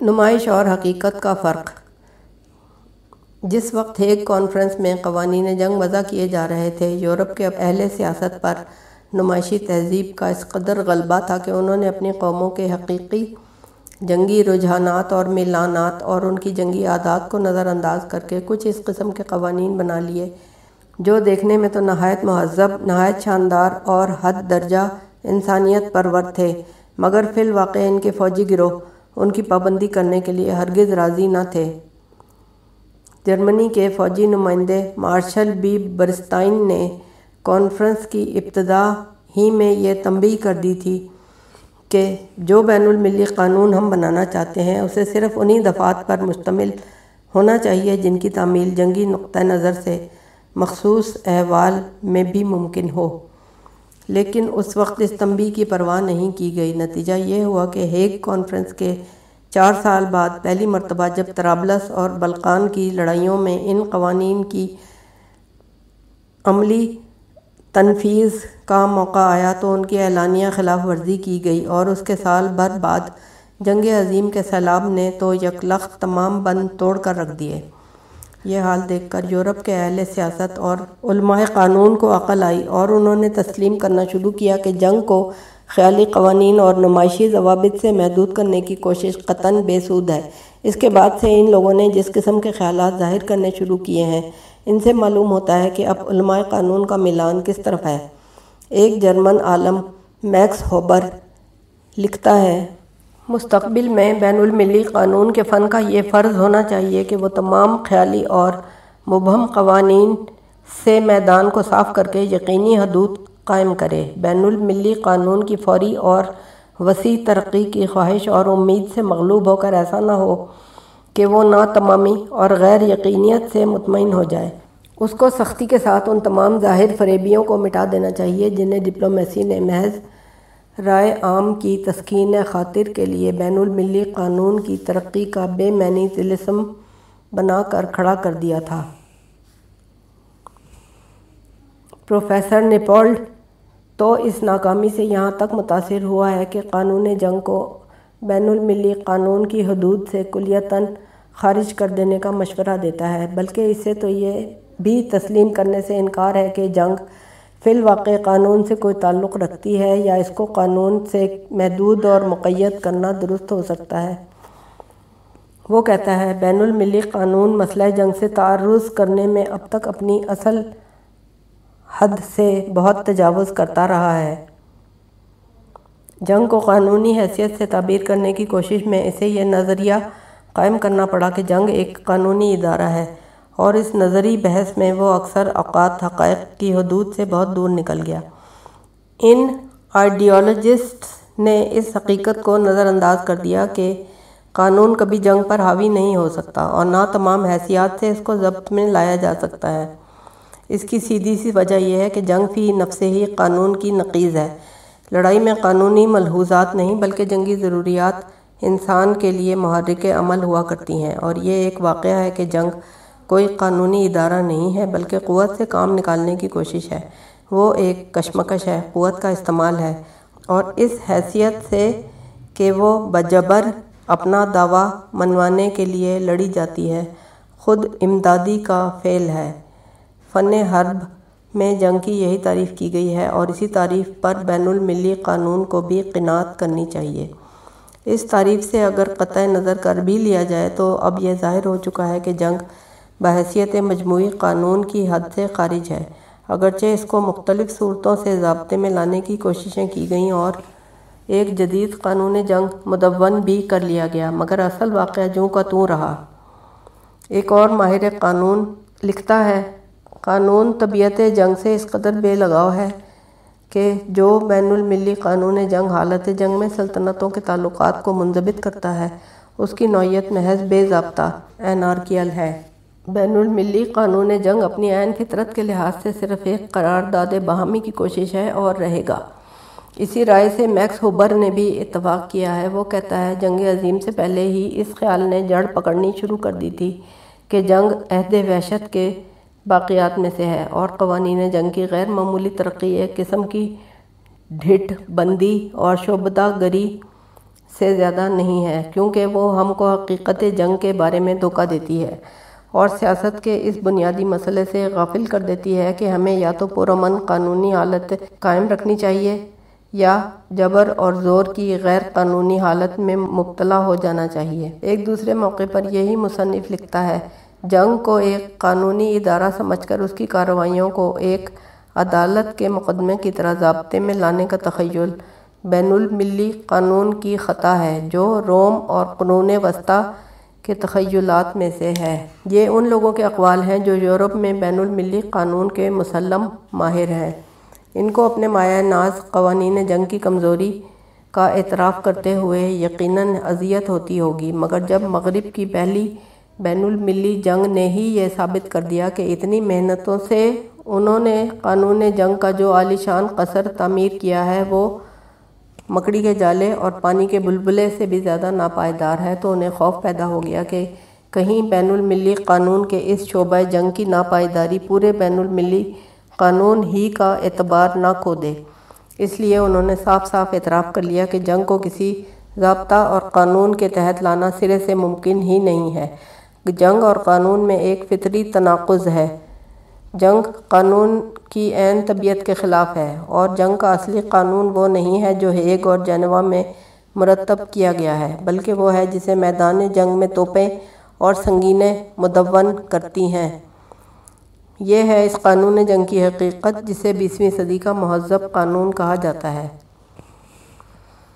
نمائش اور حقیقت کا فرق۔ جس وقت ہیگ کانفرنس میں قوانین جنگ وضع کیے جا رہے تھے، یورپ کے اہل سیاست پر نمائشی تہذیب کا اس قدر غلبہ تھا کہ انہوں نے اپنی قوموں کے حقیقی جنگی رجحانات اور میلانات اور ان کی جنگی عادات کو نظر انداز کر کے کچھ اس قسم کے قوانین بنا لیے، جو دیکھنے میں تو نہایت مہذب، نہایت شاندار اور حد درجہ انسانیت پرور تھے، مگر فی الواقع ان کے فوجی گروہ ان کی پابندی کرنے کے لیے ہرگز راضی نہ تھے۔ جرمنی کے فوجی نمائندے مارشل بی برسٹائن نے کانفرنس کی ابتدا ہی میں یہ تنبیہ کر دی تھی کہ جو بین الملی قانون ہم بنانا چاہتے ہیں، اسے صرف انہی دفعات پر مشتمل ہونا چاہیے جن کی تعمیل جنگی نقطہ نظر سے مخصوص احوال میں بھی ممکن ہو۔ لیکن اس وقت اس تنبیہ کی پرواہ نہیں کی گئی۔ نتیجہ یہ ہوا کہ ہیگ کانفرنس کے چار سال بعد پہلی مرتبہ جب طرابلس اور بلقان کی لڑائیوں میں ان قوانین کی عملی تنفیذ کا موقع آیا تو ان کی اعلانیہ خلاف ورزی کی گئی اور اس کے سال بھر بعد جنگ عظیم کے سیلاب نے تو یکلخت تمام بند توڑ کر رکھ دیے۔ یہ حال دیکھ کر یورپ کے اہل سیاست اور علماء قانون کو عقل آئی اور انہوں نے تسلیم کرنا شروع کیا کہ جنگ کو خیالی قوانین اور نمائشی ضوابط سے محدود کرنے کی کوشش قطن بے سود ہے۔ اس کے بعد سے ان لوگوں نے جس قسم کے خیالات ظاہر کرنے شروع کیے ہیں، ان سے معلوم ہوتا ہے کہ اب علماء قانون کا ملان کس طرف ہے۔ ایک جرمن عالم میکس ہوبر لکھتا ہے مستقبل میں بین الملی قانون کے فن کا یہ فرض ہونا چاہیے کہ وہ تمام خیالی اور مبہم قوانین سے میدان کو صاف کر کے یقینی حدود قائم کرے۔ بین الملی قانون کی فوری اور وسیع ترقی کی خواہش اور امید سے مغلوب ہو کر ایسا نہ ہو کہ وہ نا تمامی اور غیر یقینیت سے مطمئن ہو جائے۔ اس کو سختی کے ساتھ ان تمام ظاہر فریبیوں کو مٹا دینا چاہیے جنہیں ڈپلومیسی نے محض رائے عام کی تسکین خاطر کے لیے بین الملی قانون کی ترقی کا بے معنی طلسم بنا کر کھڑا کر دیا تھا۔ پروفیسر نیپولڈ، تو اس ناکامی سے یہاں تک متاثر ہوا ہے کہ قانون جنگ کو بین الملی قانون کی حدود سے کلیتاً خارج کر دینے کا مشورہ دیتا ہے، بلکہ اسے تو یہ بھی تسلیم کرنے سے انکار ہے کہ جنگ فی الواقع قانون سے کوئی تعلق رکھتی ہے یا اس کو قانون سے محدود اور مقید کرنا درست ہو سکتا ہے۔ وہ کہتا ہے، بین الملی قانون مسئلہ جنگ سے تعرض کرنے میں اب تک اپنی اصل حد سے بہت تجاوز کرتا رہا ہے۔ جنگ کو قانونی حیثیت سے تعبیر کرنے کی کوشش میں اسے یہ نظریہ قائم کرنا پڑا کہ جنگ ایک قانونی ادارہ ہے۔ اور اس نظری بحث میں وہ اکثر اوقات حقائق کی حدود سے بہت دور نکل گیا۔ ان آئیڈیالوجسٹس نے اس حقیقت کو نظر انداز کر دیا کہ قانون کبھی جنگ پر حاوی نہیں ہو سکتا اور نہ تمام حیثیات سے اس کو ضبط میں لایا جا سکتا ہے۔ اس کی سیدھی سی وجہ یہ ہے کہ جنگ فی نفس ہی قانون کی نقیز ہے۔ لڑائی میں قانونی ملحوظات نہیں بلکہ جنگی ضروریات انسان کے لیے محرک عمل ہوا کرتی ہیں اور یہ ایک واقعہ ہے کہ جنگ کوئی قانونی ادارہ نہیں ہے، بلکہ قوت سے کام نکالنے کی کوشش ہے۔ وہ ایک کشمکش ہے، قوت کا استعمال ہے۔ اور اس حیثیت سے کہ وہ بجبر اپنا دعویٰ منوانے کے لیے لڑی جاتی ہے۔ خود امدادی کا فعل ہے۔ فن حرب میں جنگ کی یہی تعریف کی گئی ہے اور اسی تعریف پر بین الملی قانون کو بھی قناعت کرنی چاہیے۔ اس تعریف سے اگر قطع نظر کر بھی لیا جائے تو اب یہ ظاہر ہو چکا ہے کہ جنگ بحیثیت مجموعی قانون کی حد سے خارج ہے۔ اگرچہ اس کو مختلف صورتوں سے ضابطے میں لانے کی کوششیں کی گئیں اور ایک جدید قانون جنگ مدون بھی کر لیا گیا، مگر اصل واقعہ جوں کا توں رہا۔ ایک اور ماہر قانون لکھتا ہے، قانون طبیعت جنگ سے اس قدر بے لگاؤ ہے کہ جو بین الملی قانون جنگ حالت جنگ میں سلطنتوں کے تعلقات کو منضبط کرتا ہے، اس کی نوعیت محض بے ضابطہ اینارکیل ہے۔ بین الملی قانون جنگ اپنی عین فطرت کے لحاظ سے صرف ایک قرار داد باہمی کی کوشش ہے اور رہے گا۔ اسی رائے سے میکس ہوبر نے بھی اتفاق کیا ہے۔ وہ کہتا ہے، جنگ عظیم سے پہلے ہی اس خیال نے جڑ پکڑنی شروع کر دی تھی کہ جنگ عہد وحشت کے باقیات میں سے ہے اور قوانین جنگ کی غیر معمولی ترقی، ایک قسم کی ڈھٹ بندی اور شعبدہ گری سے زیادہ نہیں ہے، کیونکہ وہ ہم کو حقیقت جنگ کے بارے میں دھوکہ دیتی ہے۔ اور سیاست کے اس بنیادی مسئلے سے غافل کر دیتی ہے کہ ہمیں یا تو پرامن قانونی حالت قائم رکھنی چاہیے یا جبر اور زور کی غیر قانونی حالت میں مبتلا ہو جانا چاہیے۔ ایک دوسرے موقع پر یہی مصنف لکھتا ہے، جنگ کو ایک قانونی ادارہ سمجھ کر اس کی کارروائیوں کو ایک عدالت کے مقدمے کی طرح ضابطے میں لانے کا تخیل۔ بین الملی قانون کی خطا ہے، جو روم اور قانون وسطی کے تخیلات میں سے ہے۔ یہ ان لوگوں کے اقوال ہیں جو یورپ میں بین الملی قانون کے مسلم ماہر ہیں۔ ان کو اپنے مایہ ناز، قوانین جنگ کی کمزوری کا اعتراف کرتے ہوئے یقیناً اذیت ہوتی ہوگی۔ مگر جب مغرب کی پہلی بین الملی جنگ نے ہی یہ ثابت کر دیا کہ اتنی محنتوں سے انہوں نے قانون جنگ کا جو عالی شان قصر تعمیر کیا ہے، وہ مکڑی کے جالے اور پانی کے بلبلے سے بھی زیادہ ناپائیدار ہے تو انہیں خوف پیدا ہو گیا کہ کہیں بین الملی قانون کے اس شعبہ جنگ کی ناپائیداری پورے بین الملی قانون ہی کا اعتبار نہ کھو دے اس لیے انہوں نے صاف صاف اعتراف کر لیا کہ جنگ کو کسی ضابطہ اور قانون کے تحت لانا سرے سے ممکن ہی نہیں ہے۔ جنگ اور قانون میں ایک فطری تناقض ہے۔ جنگ قانون کی عین طبیعت کے خلاف ہے اور جنگ کا اصلی قانون وہ نہیں ہے جو ہیگ اور جنوا میں مرتب کیا گیا ہے، بلکہ وہ ہے جسے میدان جنگ میں توپیں اور سنگینیں مدون کرتی ہیں۔ یہ ہے اس قانون جنگ کی حقیقت جسے بیسویں صدی کا مہذب قانون کہا جاتا ہے۔